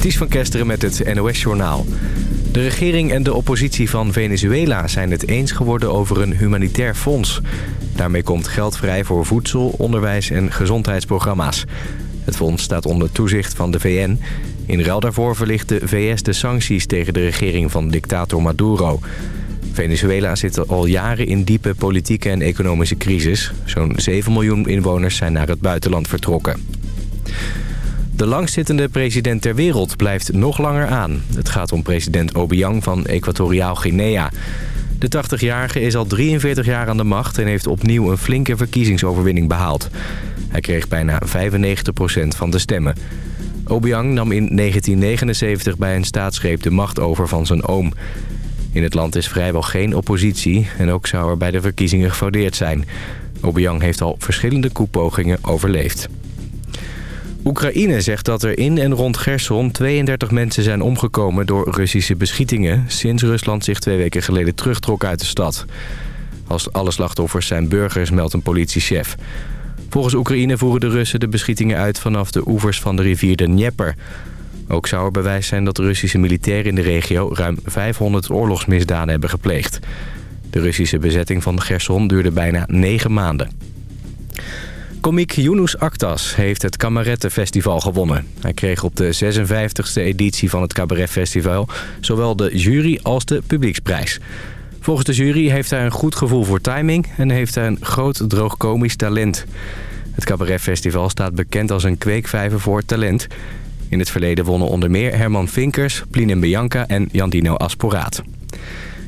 Ties van Kesteren met het NOS-journaal. De regering en de oppositie van Venezuela zijn het eens geworden over een humanitair fonds. Daarmee komt geld vrij voor voedsel, onderwijs en gezondheidsprogramma's. Het fonds staat onder toezicht van de VN. In ruil daarvoor verlicht de VS de sancties tegen de regering van dictator Maduro. Venezuela zit al jaren in diepe politieke en economische crisis. Zo'n 7 miljoen inwoners zijn naar het buitenland vertrokken. De langzittende president ter wereld blijft nog langer aan. Het gaat om president Obiang van Equatoriaal Guinea. De 80-jarige is al 43 jaar aan de macht en heeft opnieuw een flinke verkiezingsoverwinning behaald. Hij kreeg bijna 95% van de stemmen. Obiang nam in 1979 bij een staatsgreep de macht over van zijn oom. In het land is vrijwel geen oppositie en ook zou er bij de verkiezingen gefraudeerd zijn. Obiang heeft al verschillende koepogingen overleefd. Oekraïne zegt dat er in en rond Gerson 32 mensen zijn omgekomen door Russische beschietingen... sinds Rusland zich twee weken geleden terugtrok uit de stad. Als alle slachtoffers zijn burgers, meldt een politiechef. Volgens Oekraïne voeren de Russen de beschietingen uit vanaf de oevers van de rivier de Dnieper. Ook zou er bewijs zijn dat de Russische militairen in de regio ruim 500 oorlogsmisdaden hebben gepleegd. De Russische bezetting van Gerson duurde bijna negen maanden. Komiek Yunus Aktas heeft het Kamerettenfestival gewonnen. Hij kreeg op de 56e editie van het Cabaretfestival zowel de jury als de publieksprijs. Volgens de jury heeft hij een goed gevoel voor timing en heeft hij een groot droogkomisch talent. Het Cabaretfestival staat bekend als een kweekvijver voor talent. In het verleden wonnen onder meer Herman Vinkers, Plien Bianca en Jandino Asporaat.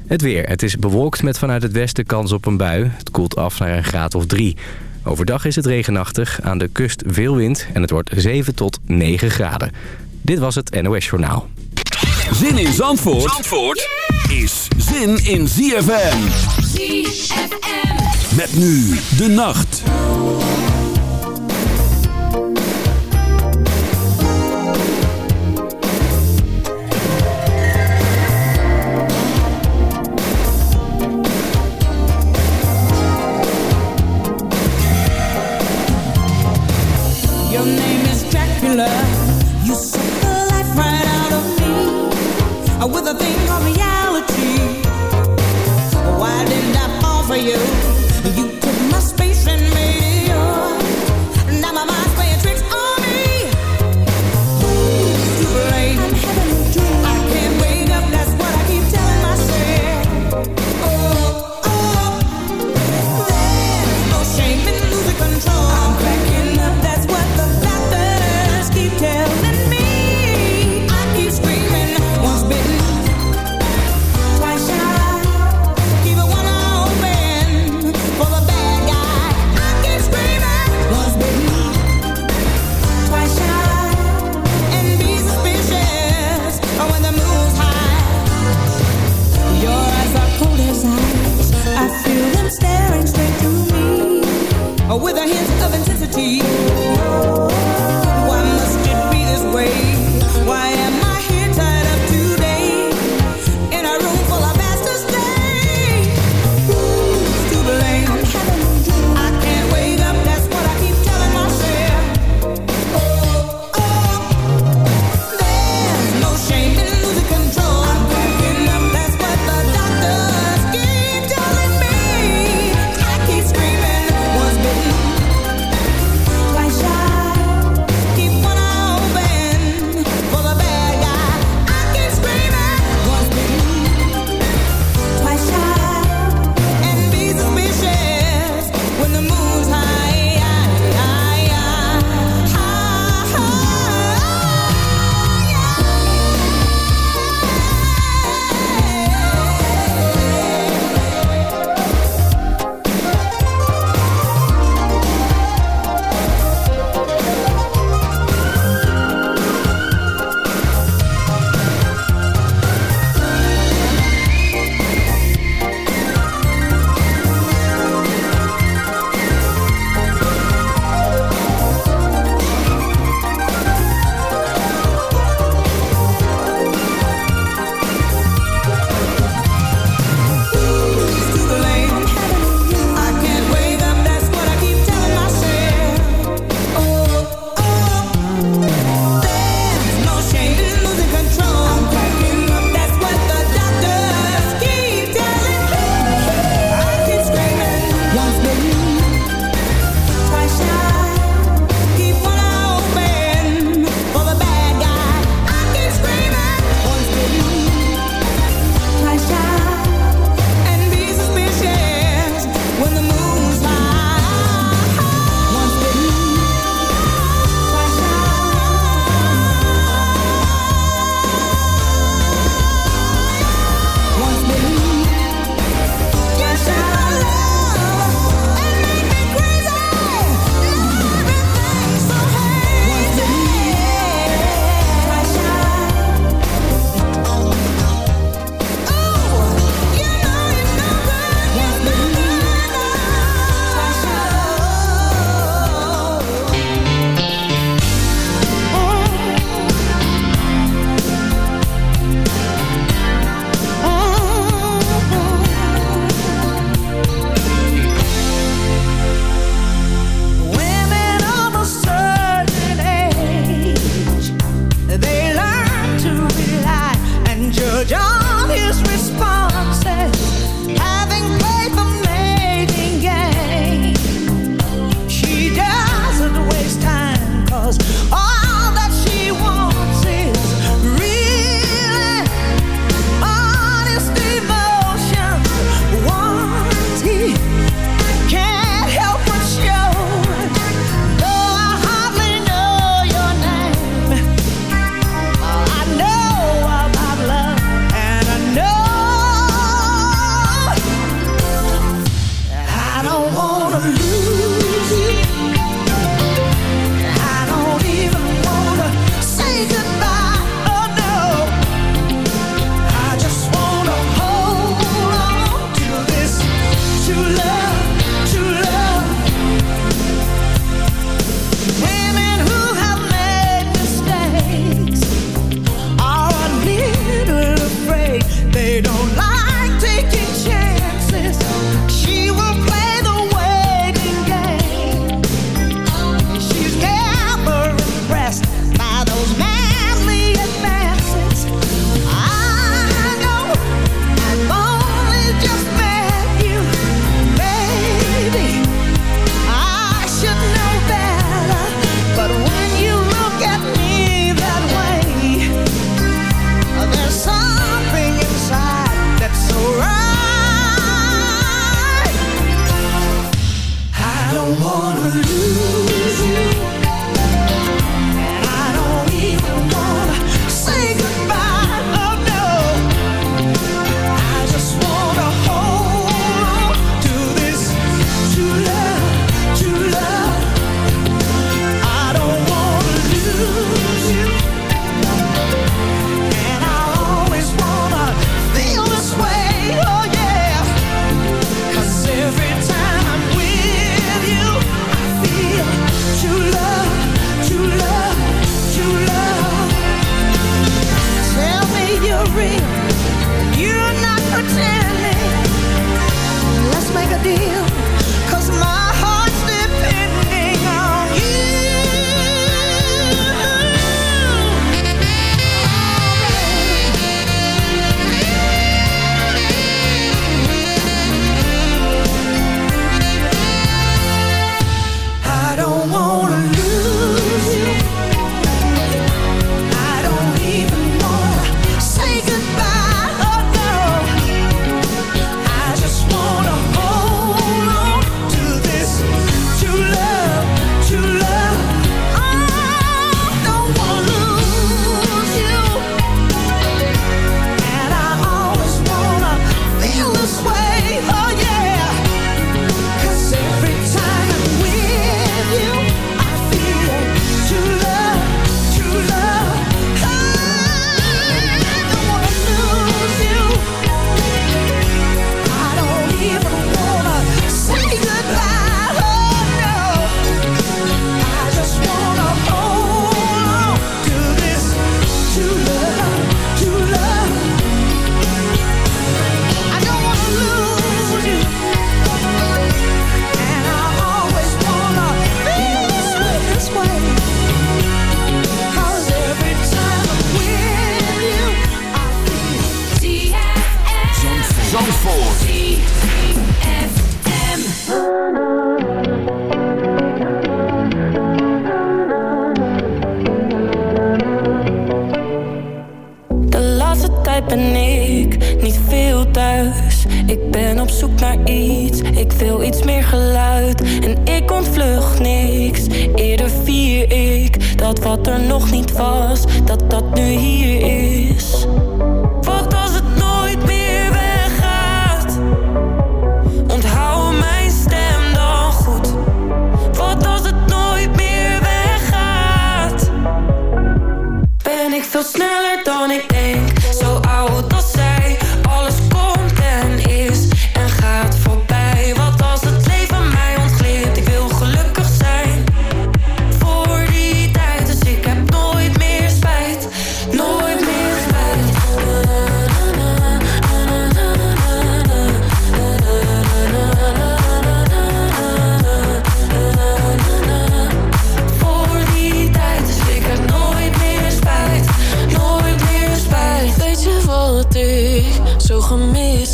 Het weer. Het is bewolkt met vanuit het westen kans op een bui. Het koelt af naar een graad of drie. Overdag is het regenachtig, aan de kust veel wind en het wordt 7 tot 9 graden. Dit was het NOS Journaal. Zin in Zandvoort, Zandvoort is zin in ZFM. ZFM. Met nu de nacht.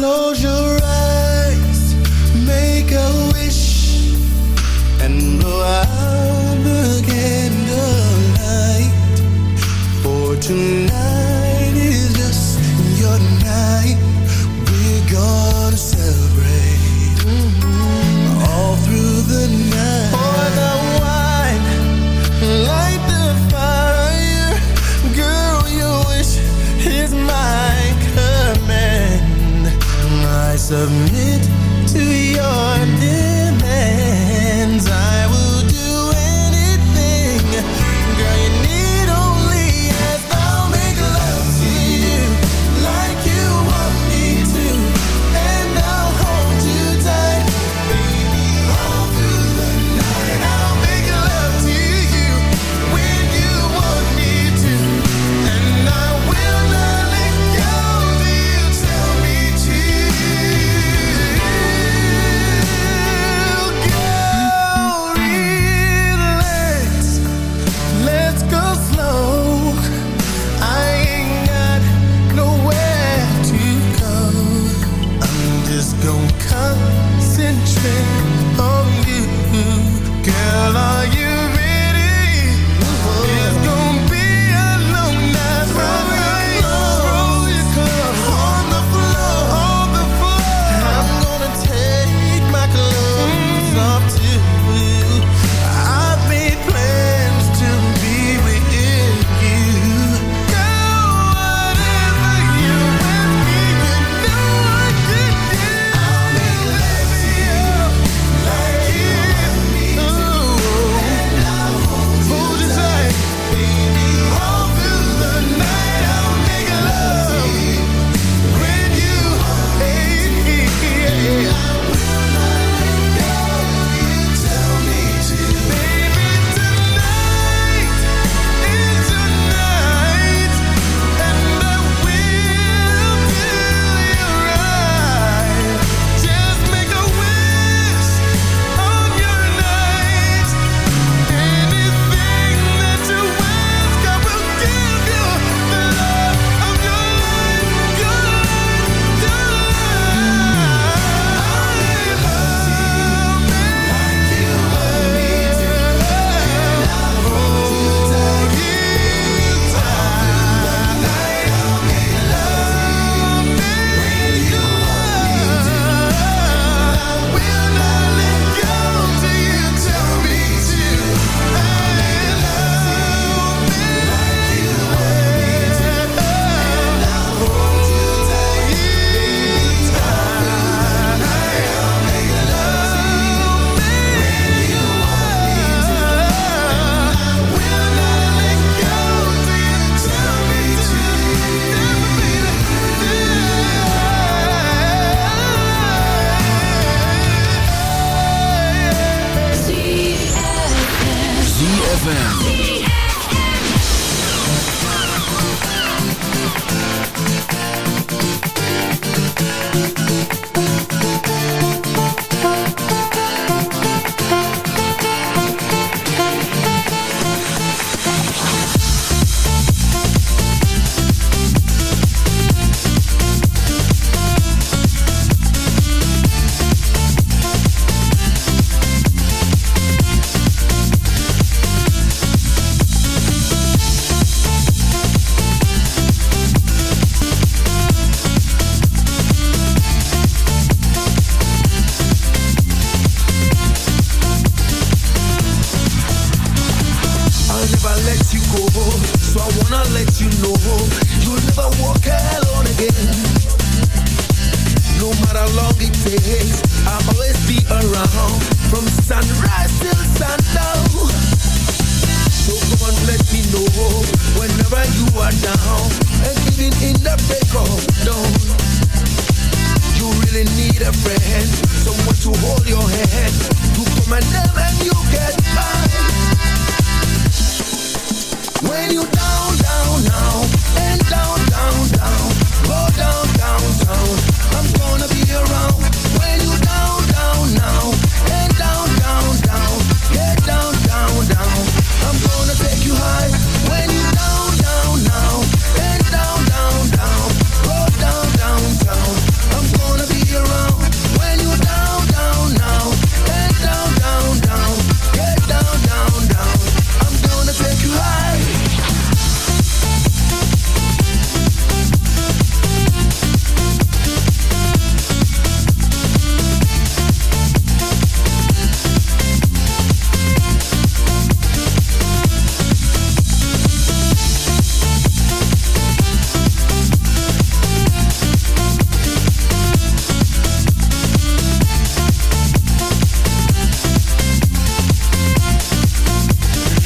Close your eyes, make a wish, and blow out.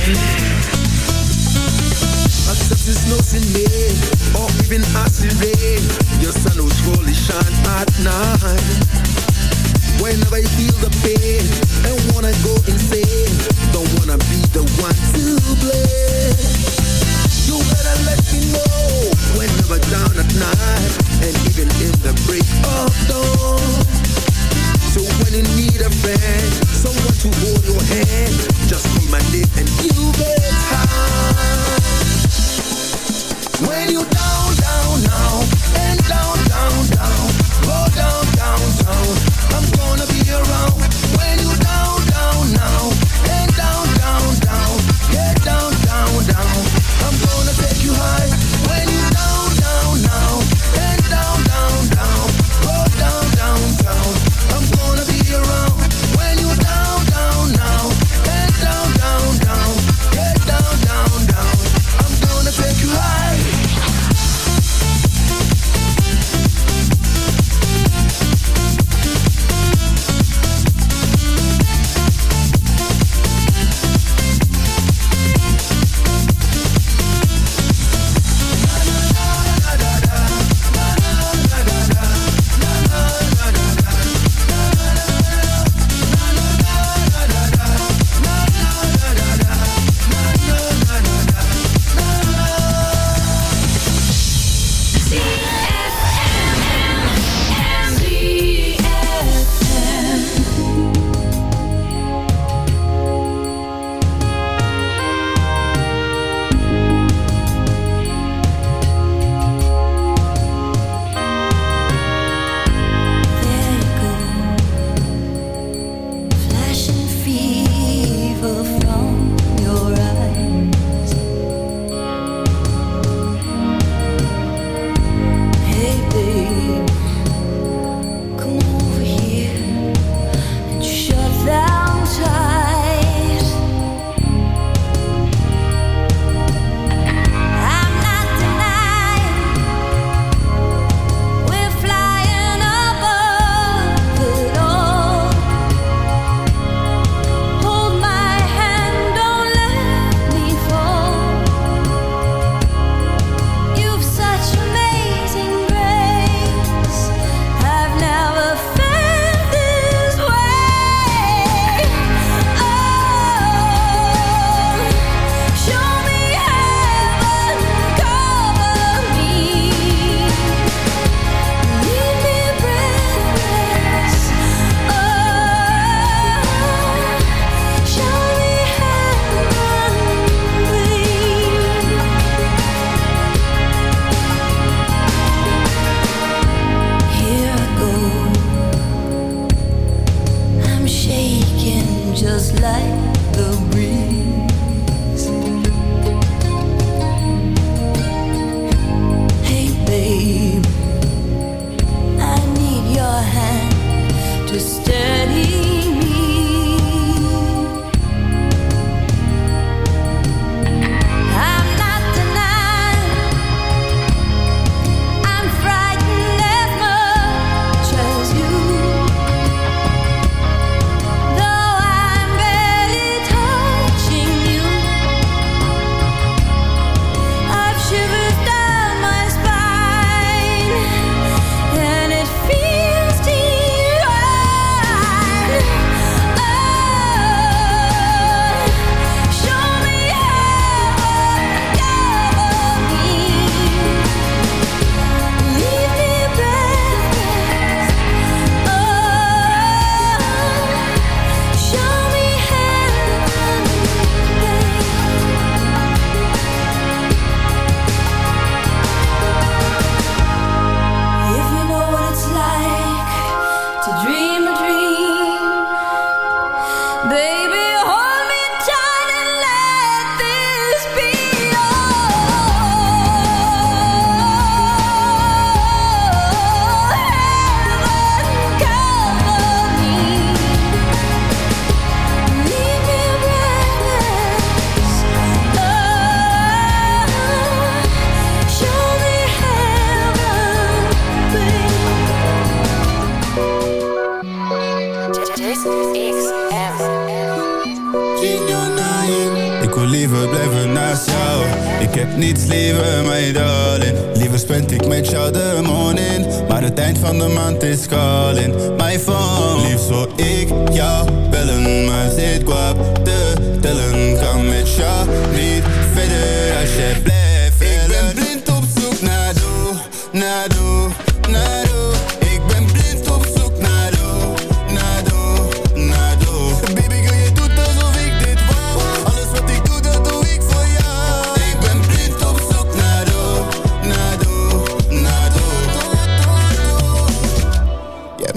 My substance or even. Your sun will surely shine at night. Whenever you feel the pain and wanna go insane, don't wanna be the one to blame. You better let me know whenever down at night and even in the break of dawn. So when you need a friend, someone to hold your hand, just call my name and you'll get high. When you down, down, down, and down, down, down, go down, down, down, I'm gonna be around.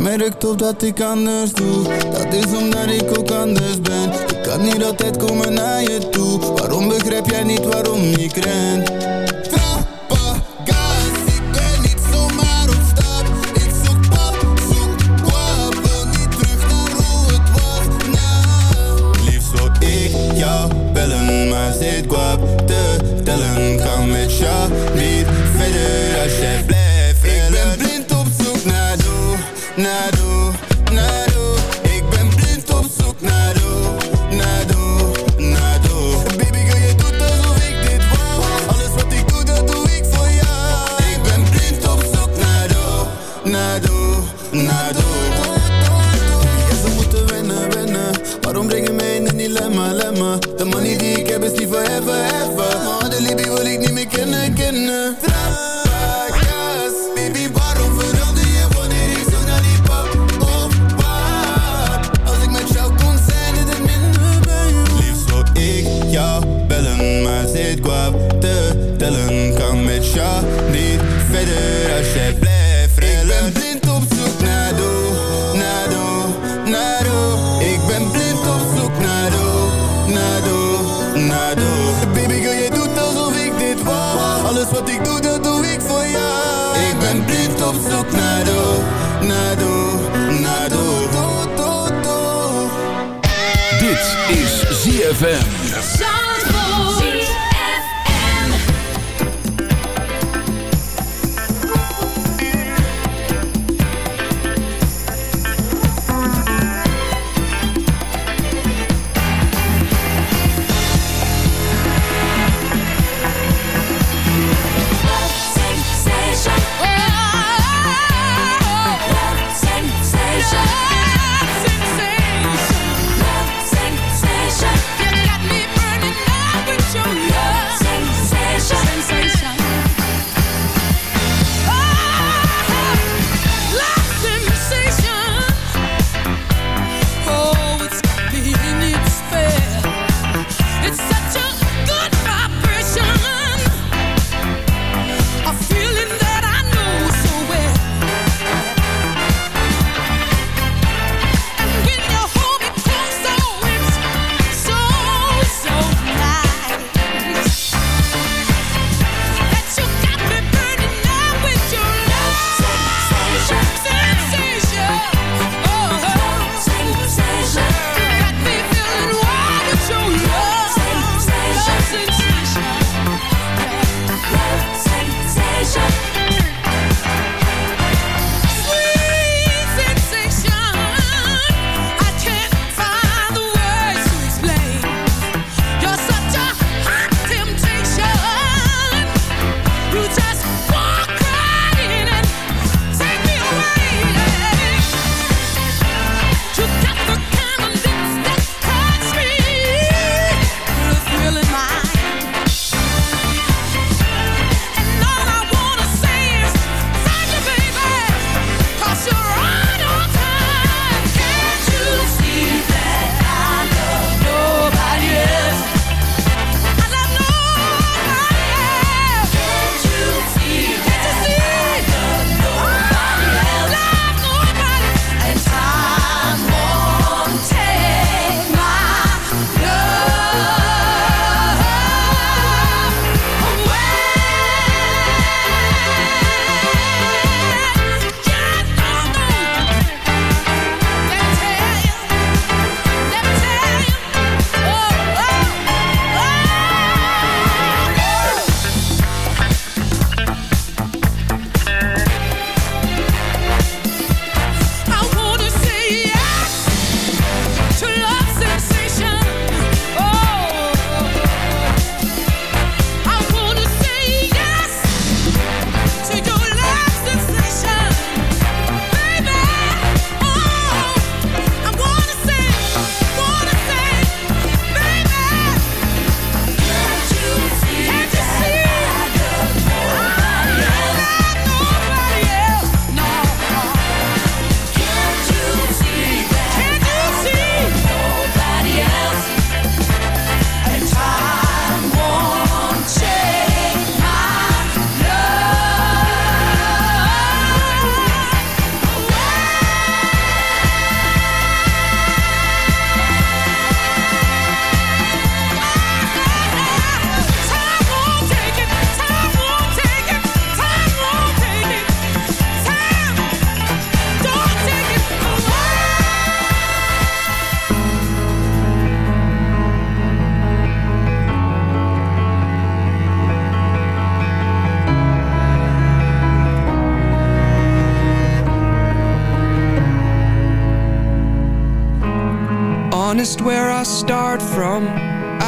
Merkt op dat ik anders doe. Dat is omdat ik ook anders ben. Ik kan niet altijd komen naar je toe. Waarom begrijp jij niet waarom ik gren? Tra, ik ben niet zomaar opstap. Ik zoek pap, zoek kwam. Von niet terug naar hoe het wordt. Nou, liefst op ik, jou bellen, maar zit kwam.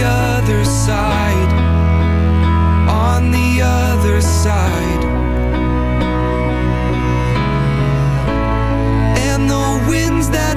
the other side, on the other side. And the winds that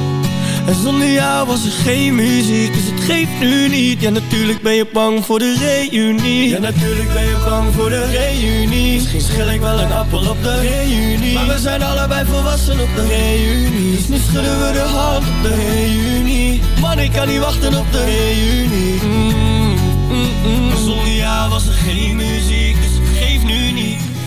En zonder jou was er geen muziek, dus het geeft nu niet. Ja natuurlijk ben je bang voor de reunie. Ja natuurlijk ben je bang voor de reunie. Misschien schil ik wel een appel op de reunie. Maar we zijn allebei volwassen op de reunie. Dus nu schudden we de hand op de reunie. Man ik kan niet wachten op de reunie. Mm, mm, mm. Zonder jou was er geen muziek,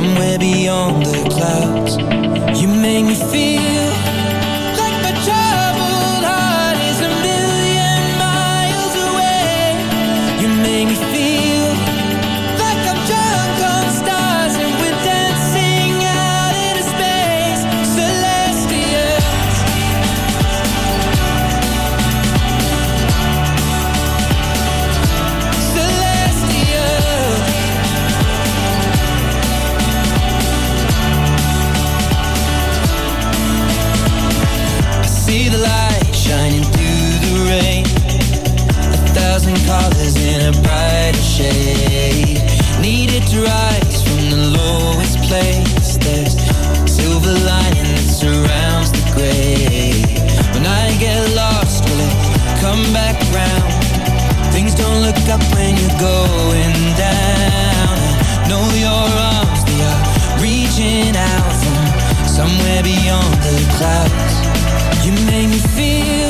somewhere beyond the Up when you're going down. Know your arms, they are reaching out from somewhere beyond the clouds. You make me feel